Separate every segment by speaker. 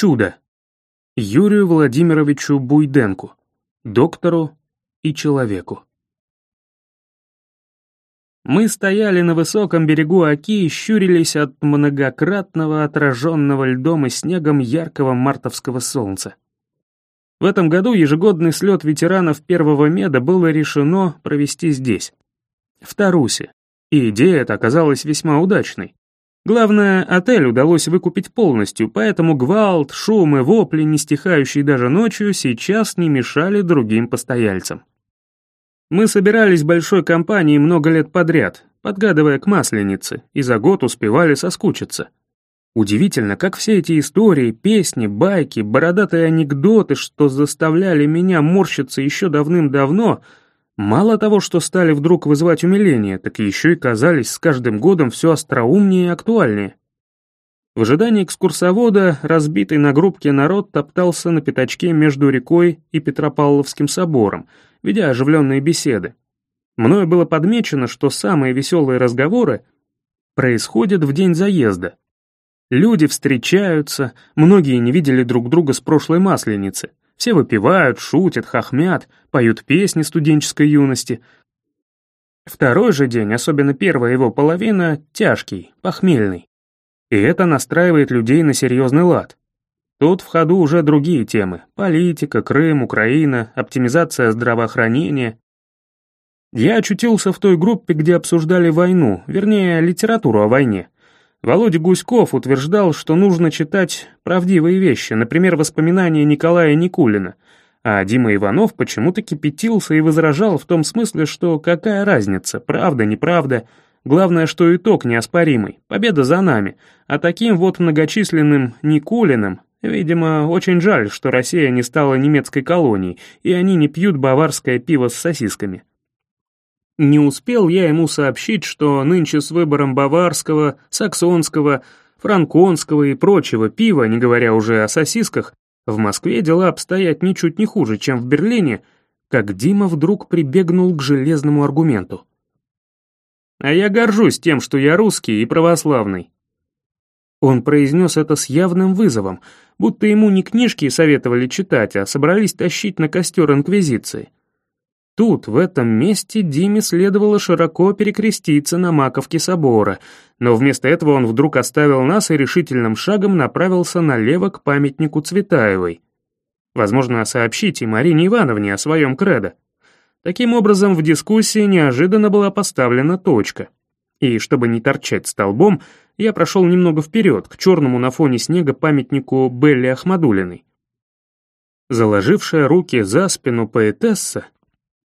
Speaker 1: Чудо. Юрию Владимировичу Буйденку, доктору и человеку. Мы стояли на высоком берегу Оки и щурились от многократного отраженного льдом и снегом яркого мартовского солнца. В этом году ежегодный слет ветеранов первого меда было решено провести здесь, в Тарусе, и идея эта оказалась весьма удачной. Главное, отель удалось выкупить полностью, поэтому гвалт, шум и вопли, не стихающие даже ночью, сейчас не мешали другим постояльцам. Мы собирались большой компанией много лет подряд, подгадывая к масленице, и за год успевали соскучиться. Удивительно, как все эти истории, песни, байки, бородатые анекдоты, что заставляли меня морщиться еще давным-давно — Мало того, что стали вдруг вызывать умиление, так еще и казались с каждым годом все остроумнее и актуальнее. В ожидании экскурсовода разбитый на группке народ топтался на пятачке между рекой и Петропавловским собором, ведя оживленные беседы. Мною было подмечено, что самые веселые разговоры происходят в день заезда. Люди встречаются, многие не видели друг друга с прошлой масленицы, все выпивают, шутят, хохмят, поют песни студенческой юности. Второй же день, особенно первая его половина, тяжкий, похмельный. И это настраивает людей на серьезный лад. Тут в ходу уже другие темы — политика, Крым, Украина, оптимизация здравоохранения. Я очутился в той группе, где обсуждали войну, вернее, литературу о войне — Володя Гуськов утверждал, что нужно читать правдивые вещи, например, воспоминания Николая Никулина, а Дима Иванов почему-то кипятился и возражал в том смысле, что какая разница, правда, неправда, главное, что итог неоспоримый, победа за нами, а таким вот многочисленным Никулиным, видимо, очень жаль, что Россия не стала немецкой колонией, и они не пьют баварское пиво с сосисками. Не успел я ему сообщить, что нынче с выбором баварского, саксонского, франконского и прочего пива, не говоря уже о сосисках, в Москве дела обстоят ничуть не хуже, чем в Берлине, как Дима вдруг прибегнул к железному аргументу. «А я горжусь тем, что я русский и православный». Он произнес это с явным вызовом, будто ему не книжки советовали читать, а собрались тащить на костер Инквизиции. Тут, в этом месте, Диме следовало широко перекреститься на маковке собора, но вместо этого он вдруг оставил нас и решительным шагом направился налево к памятнику Цветаевой. Возможно, сообщить и Марине Ивановне о своем кредо. Таким образом, в дискуссии неожиданно была поставлена точка. И чтобы не торчать столбом, я прошел немного вперед, к черному на фоне снега памятнику Белли Ахмадулиной. Заложившая руки за спину поэтесса,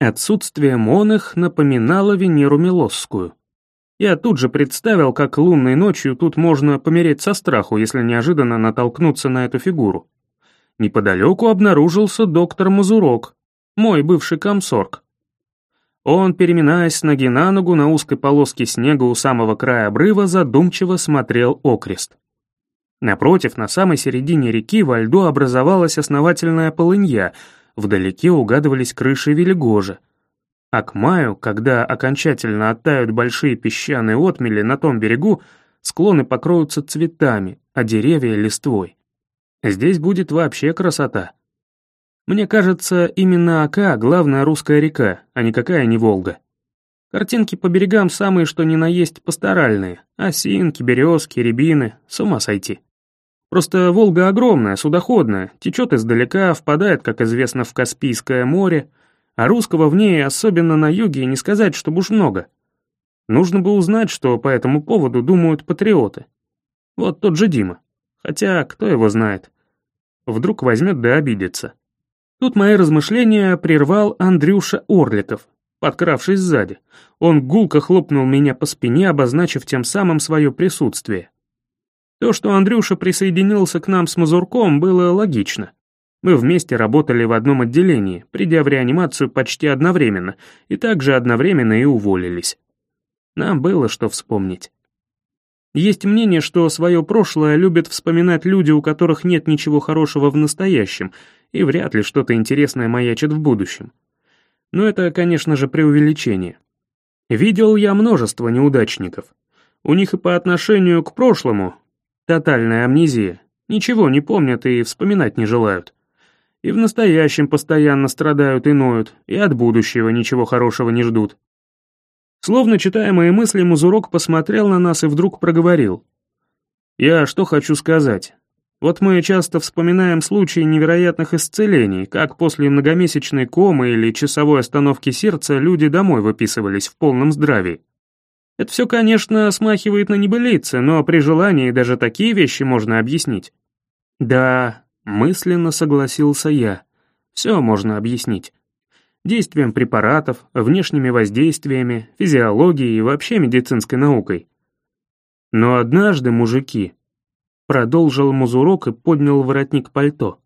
Speaker 1: Отсутствие моных напоминало Венеру Милосскую. Я тут же представил, как лунной ночью тут можно помереть со страху, если неожиданно натолкнуться на эту фигуру. Неподалеку обнаружился доктор Мазурок, мой бывший комсорг. Он, переминаясь с ноги на ногу на узкой полоске снега у самого края обрыва, задумчиво смотрел окрест. Напротив, на самой середине реки во льду образовалась основательная полынья — вдалеке угадывались крыши Велигожа. А к маю, когда окончательно оттают большие песчаные отмели на том берегу, склоны покроются цветами, а деревья — листвой. Здесь будет вообще красота. Мне кажется, именно Ака — главная русская река, а никакая не Волга. Картинки по берегам самые что ни на есть пасторальные. Осинки, березки, рябины, с ума сойти. Просто Волга огромная, судоходная, течет издалека, впадает, как известно, в Каспийское море, а русского в ней, особенно на юге, не сказать, чтобы уж много. Нужно бы узнать, что по этому поводу думают патриоты. Вот тот же Дима. Хотя, кто его знает. Вдруг возьмет да обидится. Тут мои размышления прервал Андрюша Орликов, подкравшись сзади. Он гулко хлопнул меня по спине, обозначив тем самым свое присутствие. То, что Андрюша присоединился к нам с Мазурком, было логично. Мы вместе работали в одном отделении, придя в реанимацию почти одновременно, и также одновременно и уволились. Нам было что вспомнить. Есть мнение, что свое прошлое любят вспоминать люди, у которых нет ничего хорошего в настоящем, и вряд ли что-то интересное маячит в будущем. Но это, конечно же, преувеличение. Видел я множество неудачников. У них и по отношению к прошлому, Тотальная амнезия. Ничего не помнят и вспоминать не желают. И в настоящем постоянно страдают и ноют, и от будущего ничего хорошего не ждут. Словно читая мои мысли, Музурок посмотрел на нас и вдруг проговорил. «Я что хочу сказать. Вот мы часто вспоминаем случаи невероятных исцелений, как после многомесячной комы или часовой остановки сердца люди домой выписывались в полном здравии. Это все, конечно, смахивает на небылицы, но при желании даже такие вещи можно объяснить. Да, мысленно согласился я. Все можно объяснить. Действием препаратов, внешними воздействиями, физиологией и вообще медицинской наукой. Но однажды, мужики, Продолжил музурок и поднял воротник пальто.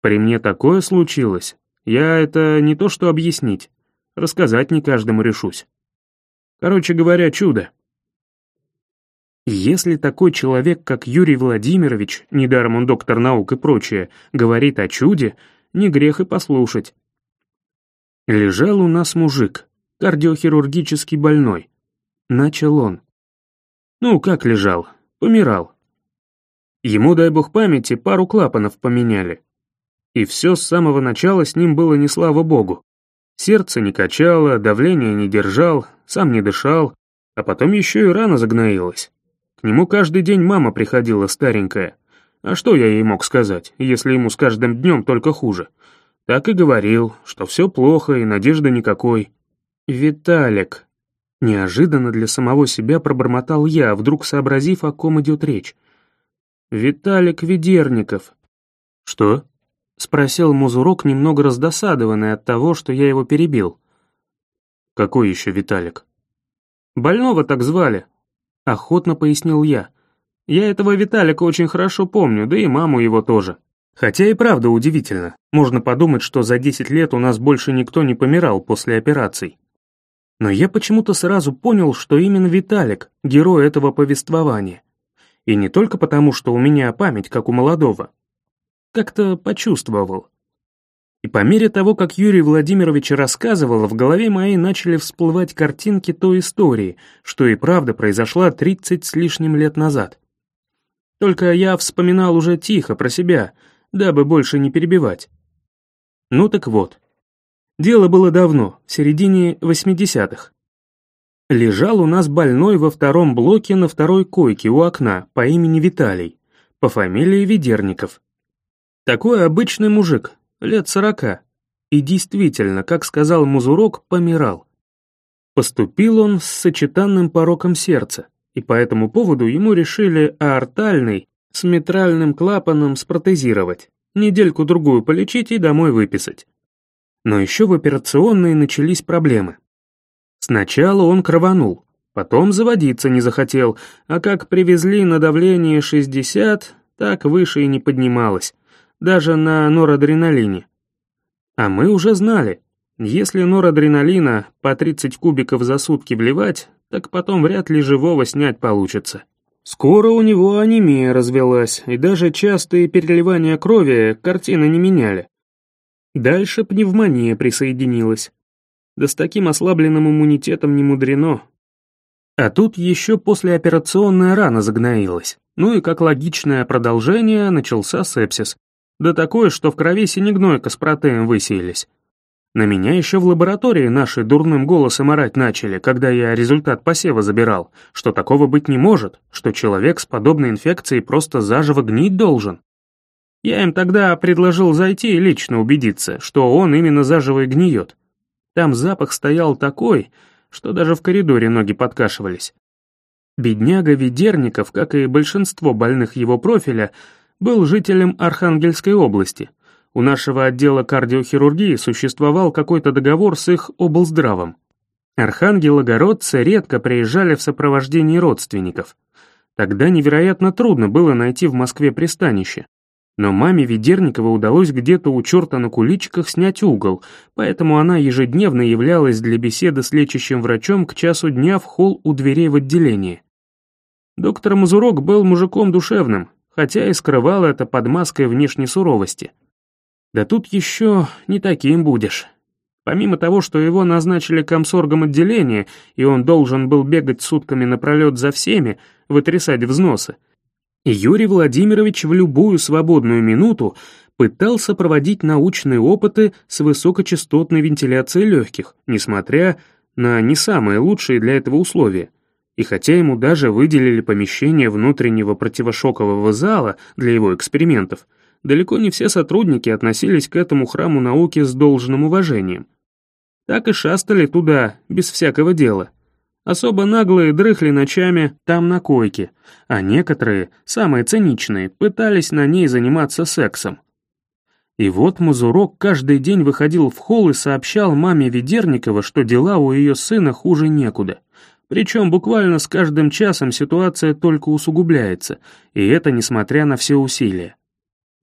Speaker 1: При мне такое случилось. Я это не то что объяснить. Рассказать не каждому решусь. Короче говоря, чудо. Если такой человек, как Юрий Владимирович, недаром он доктор наук и прочее, говорит о чуде, не грех и послушать. Лежал у нас мужик, кардиохирургически больной. Начал он. Ну, как лежал? Помирал. Ему, дай бог памяти, пару клапанов поменяли. И все с самого начала с ним было не слава богу. Сердце не качало, давление не держал, сам не дышал, а потом еще и рана загноилась. К нему каждый день мама приходила старенькая. А что я ей мог сказать, если ему с каждым днем только хуже? Так и говорил, что все плохо и надежды никакой. «Виталик», — неожиданно для самого себя пробормотал я, вдруг сообразив, о ком идет речь. «Виталик Ведерников». «Что?» — спросил Музурок, немного раздосадованный от того, что я его перебил. «Какой еще Виталик?» «Больного так звали», — охотно пояснил я. «Я этого Виталика очень хорошо помню, да и маму его тоже. Хотя и правда удивительно. Можно подумать, что за 10 лет у нас больше никто не помирал после операций. Но я почему-то сразу понял, что именно Виталик — герой этого повествования. И не только потому, что у меня память, как у молодого. Как-то почувствовал. И по мере того, как Юрий Владимирович рассказывал, в голове моей начали всплывать картинки той истории, что и правда произошла 30 с лишним лет назад. Только я вспоминал уже тихо про себя, дабы больше не перебивать. Ну так вот. Дело было давно, в середине 80-х. Лежал у нас больной во втором блоке на второй койке у окна по имени Виталий, по фамилии Ведерников. Такой обычный мужик, лет сорока. И действительно, как сказал Музурок, помирал. Поступил он с сочетанным пороком сердца, и по этому поводу ему решили аортальный с митральным клапаном спротезировать, недельку-другую полечить и домой выписать. Но еще в операционной начались проблемы. Сначала он крованул, потом заводиться не захотел, а как привезли на давление 60, так выше и не поднималось, даже на норадреналине. А мы уже знали, если норадреналина по 30 кубиков за сутки вливать, так потом вряд ли живого снять получится. Скоро у него анемия развелась, и даже частые переливания крови картины не меняли. Дальше пневмония присоединилась. Да с таким ослабленным иммунитетом не мудрено. А тут еще послеоперационная рана загноилась. Ну и как логичное продолжение начался сепсис. Да такое, что в крови синегнойка с протеем высеялись. На меня еще в лаборатории наши дурным голосом орать начали, когда я результат посева забирал, что такого быть не может, что человек с подобной инфекцией просто заживо гнить должен. Я им тогда предложил зайти и лично убедиться, что он именно заживо и гниет. Там запах стоял такой, что даже в коридоре ноги подкашивались. Бедняга Ведерников, как и большинство больных его профиля, был жителем Архангельской области. У нашего отдела кардиохирургии существовал какой-то договор с их облздравом. Архангелогородцы редко приезжали в сопровождении родственников. Тогда невероятно трудно было найти в Москве пристанище. Но маме Ведерникова удалось где-то у черта на куличиках снять угол, поэтому она ежедневно являлась для беседы с лечащим врачом к часу дня в холл у дверей в отделение. Доктор Мазурок был мужиком душевным, хотя и скрывал это под маской внешней суровости. Да тут еще не таким будешь. Помимо того, что его назначили комсоргом отделения, и он должен был бегать сутками напролет за всеми, вытрясать взносы, Юрий Владимирович в любую свободную минуту пытался проводить научные опыты с высокочастотной вентиляцией легких, несмотря на не самые лучшие для этого условия. И хотя ему даже выделили помещение внутреннего противошокового зала для его экспериментов, далеко не все сотрудники относились к этому храму науки с должным уважением. Так и шастали туда, без всякого дела. Особо наглые дрыхли ночами там на койке, а некоторые, самые циничные, пытались на ней заниматься сексом. И вот Мазурок каждый день выходил в холл и сообщал маме Ведерникова, что дела у ее сына хуже некуда. Причем буквально с каждым часом ситуация только усугубляется, и это несмотря на все усилия.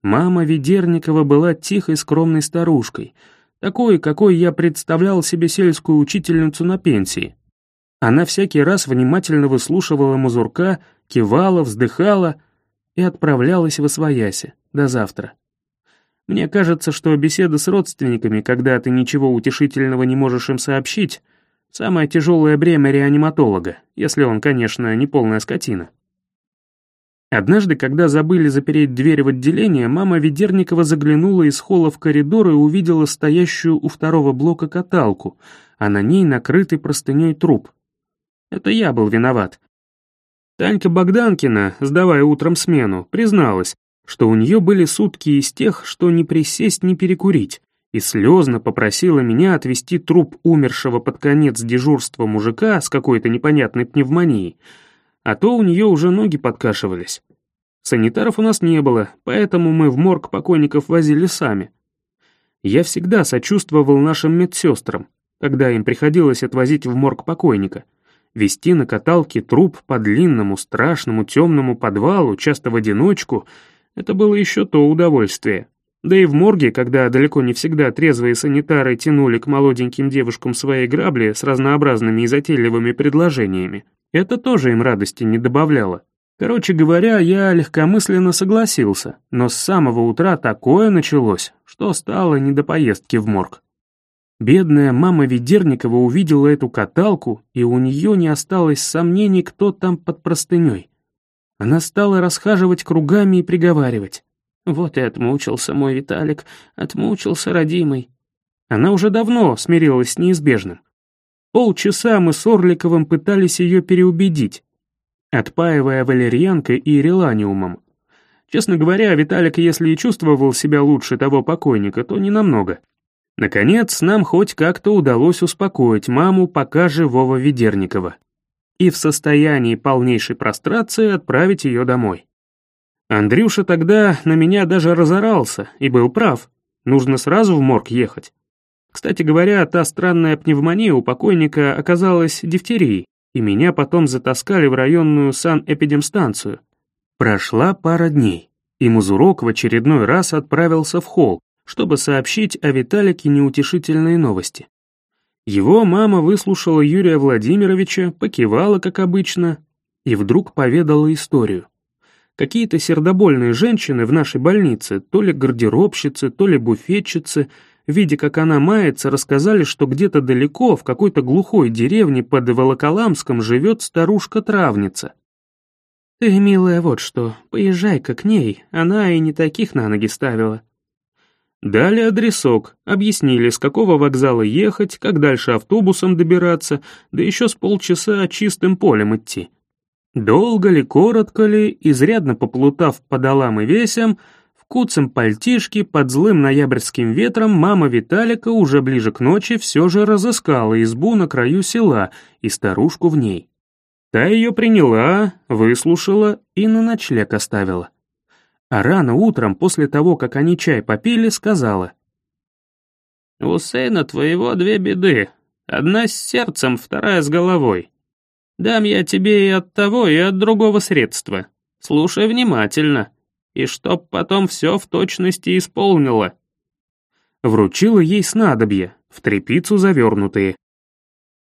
Speaker 1: Мама Ведерникова была тихой скромной старушкой, такой, какой я представлял себе сельскую учительницу на пенсии. Она всякий раз внимательно выслушивала Мазурка, кивала, вздыхала и отправлялась в Освояси. До завтра. Мне кажется, что беседа с родственниками, когда ты ничего утешительного не можешь им сообщить, самое тяжелое бремя реаниматолога, если он, конечно, не полная скотина. Однажды, когда забыли запереть дверь в отделение, мама Ведерникова заглянула из холла в коридор и увидела стоящую у второго блока каталку, а на ней накрытый простыней труп. Это я был виноват. Танька Богданкина, сдавая утром смену, призналась, что у нее были сутки из тех, что не присесть, не перекурить, и слезно попросила меня отвезти труп умершего под конец дежурства мужика с какой-то непонятной пневмонией, а то у нее уже ноги подкашивались. Санитаров у нас не было, поэтому мы в морг покойников возили сами. Я всегда сочувствовал нашим медсестрам, когда им приходилось отвозить в морг покойника. Вести на каталке труп по длинному, страшному, темному подвалу, часто в одиночку — это было еще то удовольствие. Да и в морге, когда далеко не всегда трезвые санитары тянули к молоденьким девушкам свои грабли с разнообразными и затейливыми предложениями, это тоже им радости не добавляло. Короче говоря, я легкомысленно согласился, но с самого утра такое началось, что стало не до поездки в морг. Бедная мама Ведерникова увидела эту каталку, и у нее не осталось сомнений, кто там под простыней. Она стала расхаживать кругами и приговаривать. «Вот и отмучился мой Виталик, отмучился родимый». Она уже давно смирилась с неизбежным. Полчаса мы с Орликовым пытались ее переубедить, отпаивая валерьянкой и реланиумом. Честно говоря, Виталик, если и чувствовал себя лучше того покойника, то не намного. Наконец, нам хоть как-то удалось успокоить маму пока живого Ведерникова и в состоянии полнейшей прострации отправить ее домой. Андрюша тогда на меня даже разорался и был прав. Нужно сразу в морг ехать. Кстати говоря, та странная пневмония у покойника оказалась дифтерией, и меня потом затаскали в районную санэпидемстанцию. Прошла пара дней, и Музурок в очередной раз отправился в холл, чтобы сообщить о Виталике неутешительные новости. Его мама выслушала Юрия Владимировича, покивала, как обычно, и вдруг поведала историю. Какие-то сердобольные женщины в нашей больнице, то ли гардеробщицы, то ли буфетчицы, видя, как она мается, рассказали, что где-то далеко, в какой-то глухой деревне под Волоколамском живет старушка-травница. «Ты, милая, вот что, поезжай-ка к ней, она и не таких на ноги ставила. Дали адресок, объяснили, с какого вокзала ехать, как дальше автобусом добираться, да еще с полчаса чистым полем идти. Долго ли, коротко ли, изрядно поплутав по долам и весям, в куцем пальтишке под злым ноябрьским ветром мама Виталика уже ближе к ночи все же разыскала избу на краю села и старушку в ней. Та ее приняла, выслушала и на ночлег оставила а рано утром, после того, как они чай попили, сказала. «У сына твоего две беды. Одна с сердцем, вторая с головой. Дам я тебе и от того, и от другого средства. Слушай внимательно, и чтоб потом все в точности исполнила». Вручила ей снадобье, в трепицу завернутые.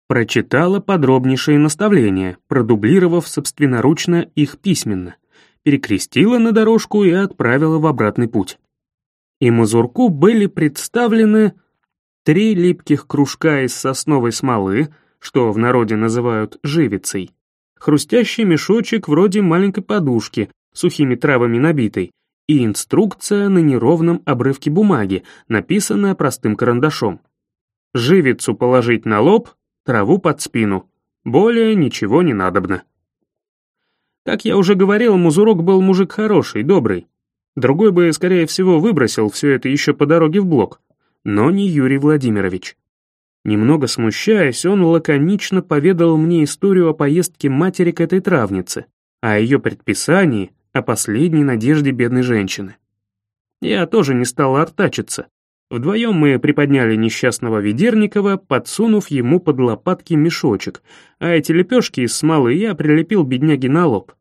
Speaker 1: Прочитала подробнейшие наставления, продублировав собственноручно их письменно — перекрестила на дорожку и отправила в обратный путь. И Мазурку были представлены три липких кружка из сосновой смолы, что в народе называют живицей, хрустящий мешочек вроде маленькой подушки, сухими травами набитой, и инструкция на неровном обрывке бумаги, написанная простым карандашом. Живицу положить на лоб, траву под спину. Более ничего не надобно. Как я уже говорил, Музурок был мужик хороший, добрый. Другой бы, скорее всего, выбросил все это еще по дороге в блок. Но не Юрий Владимирович. Немного смущаясь, он лаконично поведал мне историю о поездке матери к этой травнице, о ее предписании, о последней надежде бедной женщины. Я тоже не стал артачиться. Вдвоем мы приподняли несчастного Ведерникова, подсунув ему под лопатки мешочек, а эти лепешки из смолы я прилепил бедняге на лоб.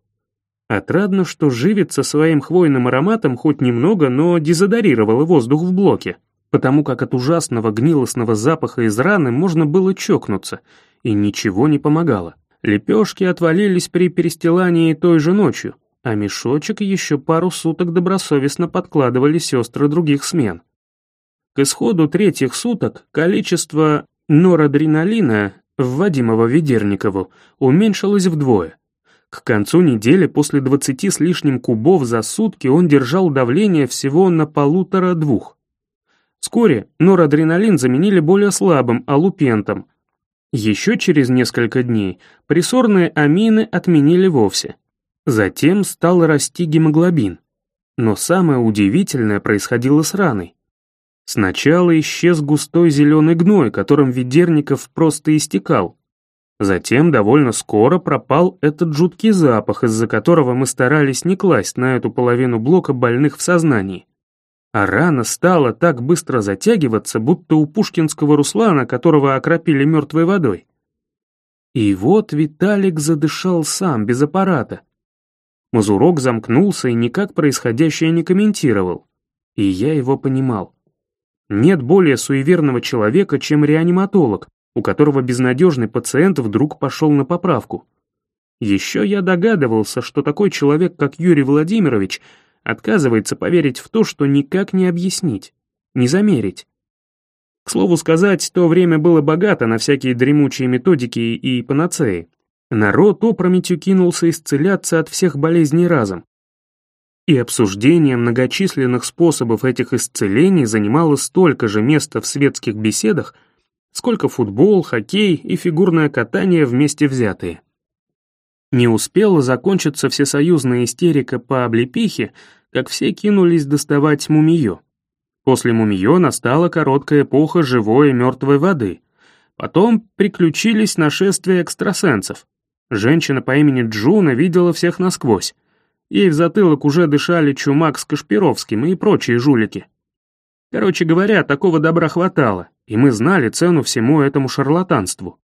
Speaker 1: Отрадно, что живец со своим хвойным ароматом хоть немного, но дезодорировал воздух в блоке, потому как от ужасного гнилостного запаха из раны можно было чокнуться, и ничего не помогало. Лепешки отвалились при перестилании той же ночью, а мешочек еще пару суток добросовестно подкладывали сестры других смен. К исходу третьих суток количество норадреналина, вводимого Ведерникову, уменьшилось вдвое. К концу недели после двадцати с лишним кубов за сутки он держал давление всего на полутора-двух. Вскоре норадреналин заменили более слабым алупентом. Еще через несколько дней прессорные амины отменили вовсе. Затем стал расти гемоглобин. Но самое удивительное происходило с раной. Сначала исчез густой зеленый гной, которым Ведерников просто истекал. Затем довольно скоро пропал этот жуткий запах, из-за которого мы старались не класть на эту половину блока больных в сознании. А рана стала так быстро затягиваться, будто у пушкинского Руслана, которого окропили мертвой водой. И вот Виталик задышал сам, без аппарата. Мазурок замкнулся и никак происходящее не комментировал. И я его понимал. Нет более суеверного человека, чем реаниматолог, у которого безнадежный пациент вдруг пошел на поправку. Еще я догадывался, что такой человек, как Юрий Владимирович, отказывается поверить в то, что никак не объяснить, не замерить. К слову сказать, то время было богато на всякие дремучие методики и панацеи. Народ опрометью кинулся исцеляться от всех болезней разом. И обсуждение многочисленных способов этих исцелений занимало столько же места в светских беседах, сколько футбол, хоккей и фигурное катание вместе взятые. Не успела закончиться всесоюзная истерика по облепихе, как все кинулись доставать мумиё. После мумиё настала короткая эпоха живой и мертвой воды. Потом приключились нашествия экстрасенсов. Женщина по имени Джуна видела всех насквозь. Ей в затылок уже дышали Чумак с Кашпировским и прочие жулики. Короче говоря, такого добра хватало, и мы знали цену всему этому шарлатанству.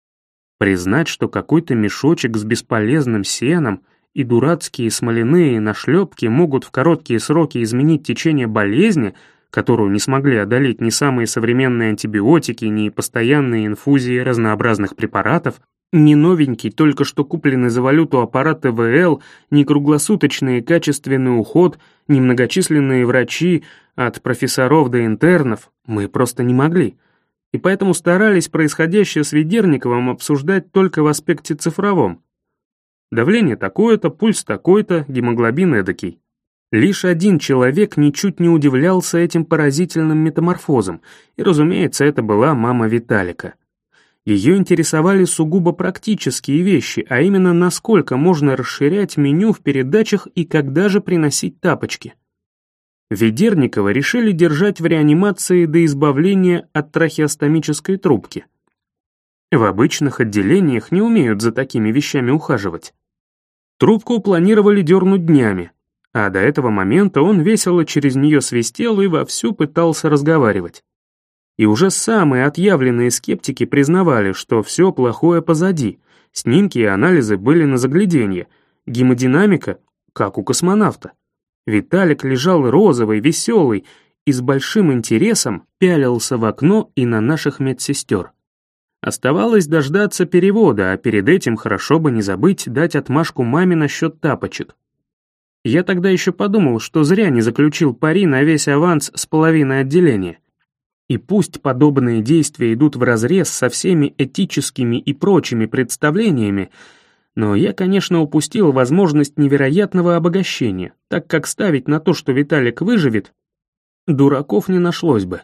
Speaker 1: Признать, что какой-то мешочек с бесполезным сеном и дурацкие смоляные нашлепки могут в короткие сроки изменить течение болезни, которую не смогли одолеть ни самые современные антибиотики, ни постоянные инфузии разнообразных препаратов, ни новенький, только что купленный за валюту аппарат ТВЛ, ни круглосуточный качественный уход, ни многочисленные врачи, от профессоров до интернов, мы просто не могли. И поэтому старались происходящее с Ведерниковым обсуждать только в аспекте цифровом. Давление такое-то, пульс такой-то, гемоглобин эдакий. Лишь один человек ничуть не удивлялся этим поразительным метаморфозом, и, разумеется, это была мама Виталика. Ее интересовали сугубо практические вещи, а именно насколько можно расширять меню в передачах и когда же приносить тапочки. Ведерникова решили держать в реанимации до избавления от трахеостомической трубки. В обычных отделениях не умеют за такими вещами ухаживать. Трубку планировали дернуть днями, а до этого момента он весело через нее свистел и вовсю пытался разговаривать. И уже самые отъявленные скептики признавали, что все плохое позади, снимки и анализы были на загляденье, гемодинамика, как у космонавта. Виталик лежал розовый, веселый и с большим интересом пялился в окно и на наших медсестер. Оставалось дождаться перевода, а перед этим хорошо бы не забыть дать отмашку маме насчет тапочек. Я тогда еще подумал, что зря не заключил пари на весь аванс с половиной отделения. И пусть подобные действия идут вразрез со всеми этическими и прочими представлениями, Но я, конечно, упустил возможность невероятного обогащения, так как ставить на то, что Виталик выживет, дураков не нашлось бы.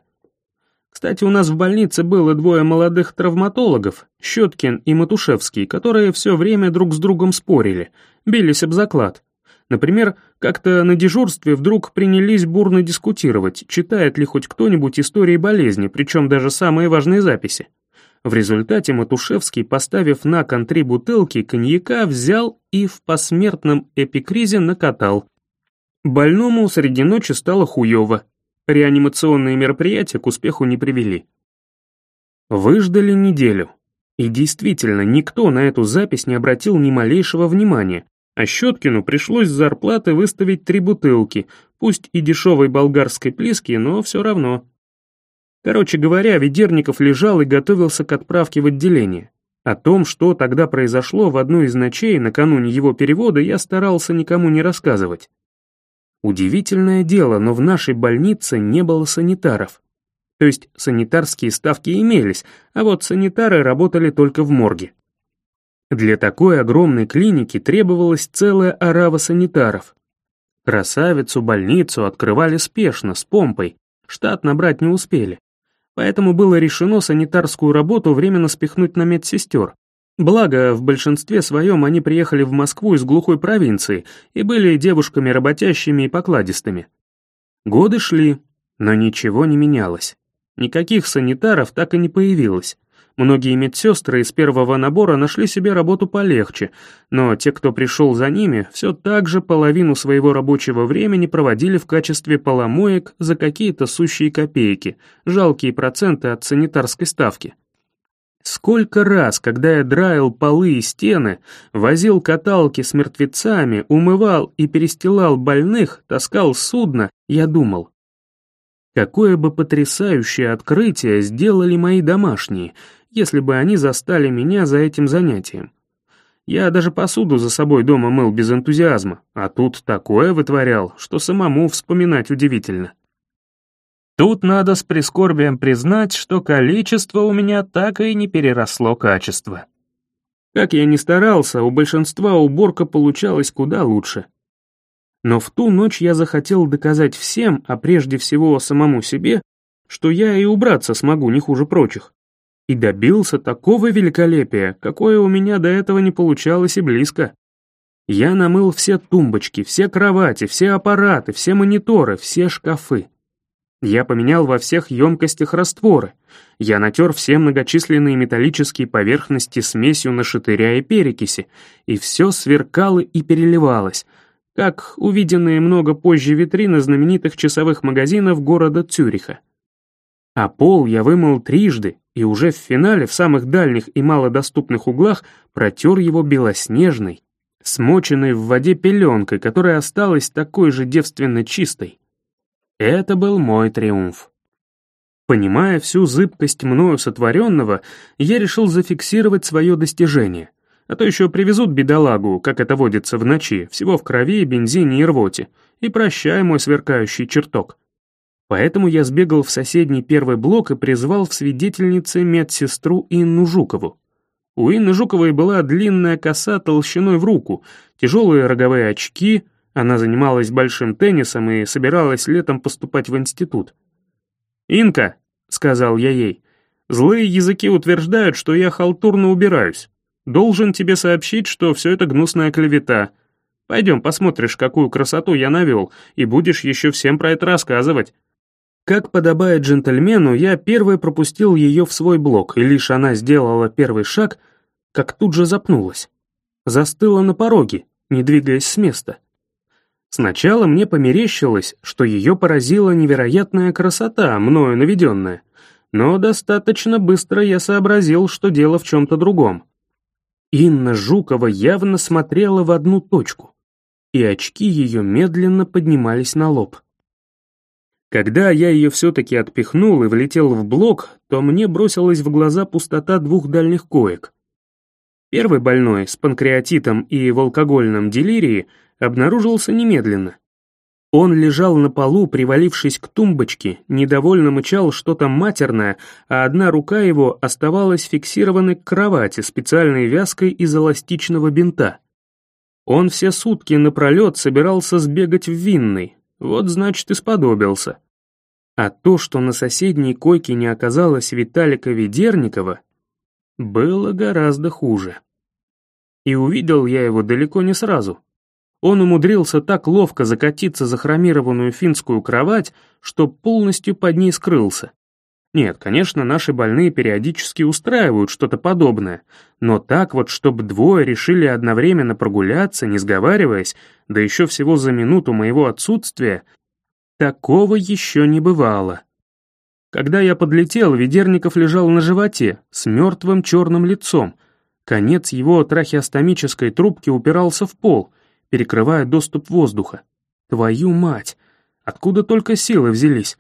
Speaker 1: Кстати, у нас в больнице было двое молодых травматологов, Щеткин и Матушевский, которые все время друг с другом спорили, бились об заклад. Например, как-то на дежурстве вдруг принялись бурно дискутировать, читает ли хоть кто-нибудь истории болезни, причем даже самые важные записи. В результате Матушевский, поставив на кон три бутылки коньяка, взял и в посмертном эпикризе накатал. Больному среди ночи стало хуево. Реанимационные мероприятия к успеху не привели. Выждали неделю. И действительно, никто на эту запись не обратил ни малейшего внимания, а Щеткину пришлось с зарплаты выставить три бутылки, пусть и дешевой болгарской плиски, но все равно. Короче говоря, Ведерников лежал и готовился к отправке в отделение. О том, что тогда произошло в одну из ночей накануне его перевода, я старался никому не рассказывать. Удивительное дело, но в нашей больнице не было санитаров. То есть санитарские ставки имелись, а вот санитары работали только в морге. Для такой огромной клиники требовалась целая орава санитаров. Красавицу больницу открывали спешно, с помпой, штат набрать не успели поэтому было решено санитарскую работу временно спихнуть на медсестер. Благо, в большинстве своем они приехали в Москву из глухой провинции и были девушками работящими и покладистыми. Годы шли, но ничего не менялось. Никаких санитаров так и не появилось. Многие медсестры из первого набора нашли себе работу полегче, но те, кто пришел за ними, все так же половину своего рабочего времени проводили в качестве поломоек за какие-то сущие копейки, жалкие проценты от санитарской ставки. Сколько раз, когда я драил полы и стены, возил каталки с мертвецами, умывал и перестилал больных, таскал судно, я думал, какое бы потрясающее открытие сделали мои домашние — если бы они застали меня за этим занятием. Я даже посуду за собой дома мыл без энтузиазма, а тут такое вытворял, что самому вспоминать удивительно. Тут надо с прискорбием признать, что количество у меня так и не переросло качество. Как я ни старался, у большинства уборка получалась куда лучше. Но в ту ночь я захотел доказать всем, а прежде всего самому себе, что я и убраться смогу не хуже прочих и добился такого великолепия, какое у меня до этого не получалось и близко. Я намыл все тумбочки, все кровати, все аппараты, все мониторы, все шкафы. Я поменял во всех емкостях растворы. Я натер все многочисленные металлические поверхности смесью на шатыря и перекиси, и все сверкало и переливалось, как увиденные много позже витрины знаменитых часовых магазинов города Цюриха. А пол я вымыл трижды, и уже в финале, в самых дальних и малодоступных углах, протер его белоснежной, смоченной в воде пеленкой, которая осталась такой же девственно чистой. Это был мой триумф. Понимая всю зыбкость мною сотворенного, я решил зафиксировать свое достижение. А то еще привезут бедолагу, как это водится в ночи, всего в крови, бензине и рвоте, и прощай мой сверкающий чертог. Поэтому я сбегал в соседний первый блок и призвал в свидетельнице медсестру Инну Жукову. У Инны Жуковой была длинная коса толщиной в руку, тяжелые роговые очки, она занималась большим теннисом и собиралась летом поступать в институт. «Инка», — сказал я ей, — «злые языки утверждают, что я халтурно убираюсь. Должен тебе сообщить, что все это гнусная клевета. Пойдем посмотришь, какую красоту я навел, и будешь еще всем про это рассказывать». Как подобает джентльмену, я первой пропустил ее в свой блок, и лишь она сделала первый шаг, как тут же запнулась. Застыла на пороге, не двигаясь с места. Сначала мне померещилось, что ее поразила невероятная красота, мною наведенная, но достаточно быстро я сообразил, что дело в чем-то другом. Инна Жукова явно смотрела в одну точку, и очки ее медленно поднимались на лоб. Когда я ее все-таки отпихнул и влетел в блок, то мне бросилась в глаза пустота двух дальних коек. Первый больной с панкреатитом и в алкогольном делирии обнаружился немедленно. Он лежал на полу, привалившись к тумбочке, недовольно мычал что-то матерное, а одна рука его оставалась фиксированной к кровати специальной вязкой из эластичного бинта. Он все сутки напролет собирался сбегать в винный, вот значит и сподобился. А то, что на соседней койке не оказалось Виталика Ведерникова, было гораздо хуже. И увидел я его далеко не сразу. Он умудрился так ловко закатиться за хромированную финскую кровать, что полностью под ней скрылся. Нет, конечно, наши больные периодически устраивают что-то подобное, но так вот, чтобы двое решили одновременно прогуляться, не сговариваясь, да еще всего за минуту моего отсутствия, такого еще не бывало. Когда я подлетел, Ведерников лежал на животе, с мертвым черным лицом. Конец его трахеостомической трубки упирался в пол, перекрывая доступ воздуха. Твою мать! Откуда только силы взялись?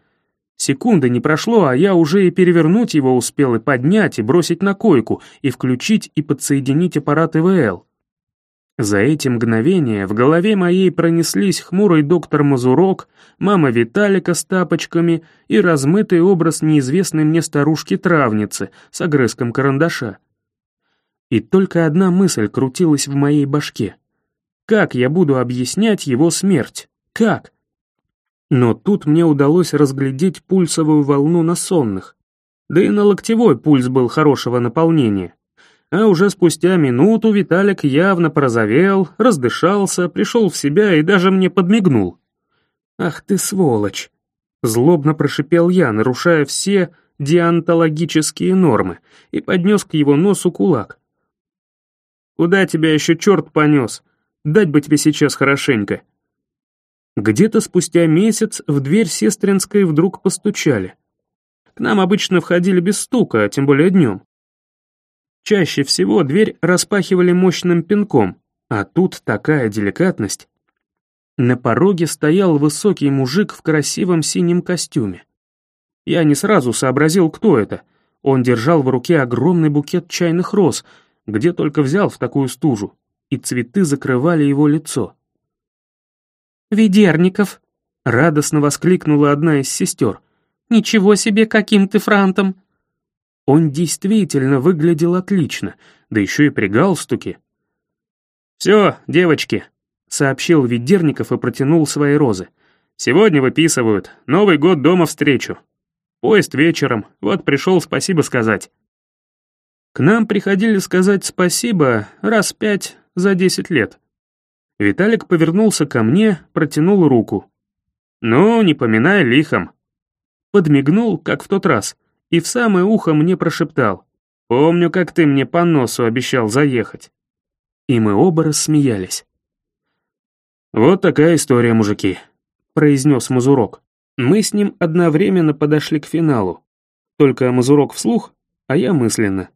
Speaker 1: Секунды не прошло, а я уже и перевернуть его успел, и поднять, и бросить на койку, и включить, и подсоединить аппарат ИВЛ. За эти мгновения в голове моей пронеслись хмурый доктор Мазурок, мама Виталика с тапочками и размытый образ неизвестной мне старушки-травницы с огрызком карандаша. И только одна мысль крутилась в моей башке. Как я буду объяснять его смерть? Как? Но тут мне удалось разглядеть пульсовую волну на сонных. Да и на локтевой пульс был хорошего наполнения. А уже спустя минуту Виталик явно порозовел, раздышался, пришел в себя и даже мне подмигнул. «Ах ты сволочь!» Злобно прошипел я, нарушая все диантологические нормы, и поднес к его носу кулак. «Куда тебя еще черт понес? Дать бы тебе сейчас хорошенько». Где-то спустя месяц в дверь сестринской вдруг постучали. К нам обычно входили без стука, а тем более днем. Чаще всего дверь распахивали мощным пинком, а тут такая деликатность. На пороге стоял высокий мужик в красивом синем костюме. Я не сразу сообразил, кто это. Он держал в руке огромный букет чайных роз, где только взял в такую стужу и цветы закрывали его лицо. «Ведерников!» — радостно воскликнула одна из сестер. «Ничего себе, каким ты франтом!» Он действительно выглядел отлично, да еще и при галстуке. «Все, девочки», — сообщил Ведерников и протянул свои розы. «Сегодня выписывают, Новый год дома встречу. Поезд вечером, вот пришел спасибо сказать». К нам приходили сказать спасибо раз пять за десять лет. Виталик повернулся ко мне, протянул руку. «Ну, не поминай лихом». Подмигнул, как в тот раз, и в самое ухо мне прошептал. «Помню, как ты мне по носу обещал заехать». И мы оба рассмеялись. «Вот такая история, мужики», — произнес Мазурок. Мы с ним одновременно подошли к финалу. Только Мазурок вслух, а я мысленно.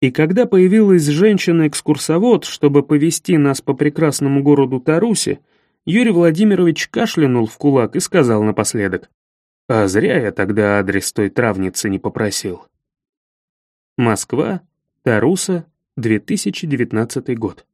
Speaker 1: И когда появилась женщина-экскурсовод, чтобы повести нас по прекрасному городу Таруси, Юрий Владимирович кашлянул в кулак и сказал напоследок. «А зря я тогда адрес той травницы не попросил». Москва, Таруса, 2019 год.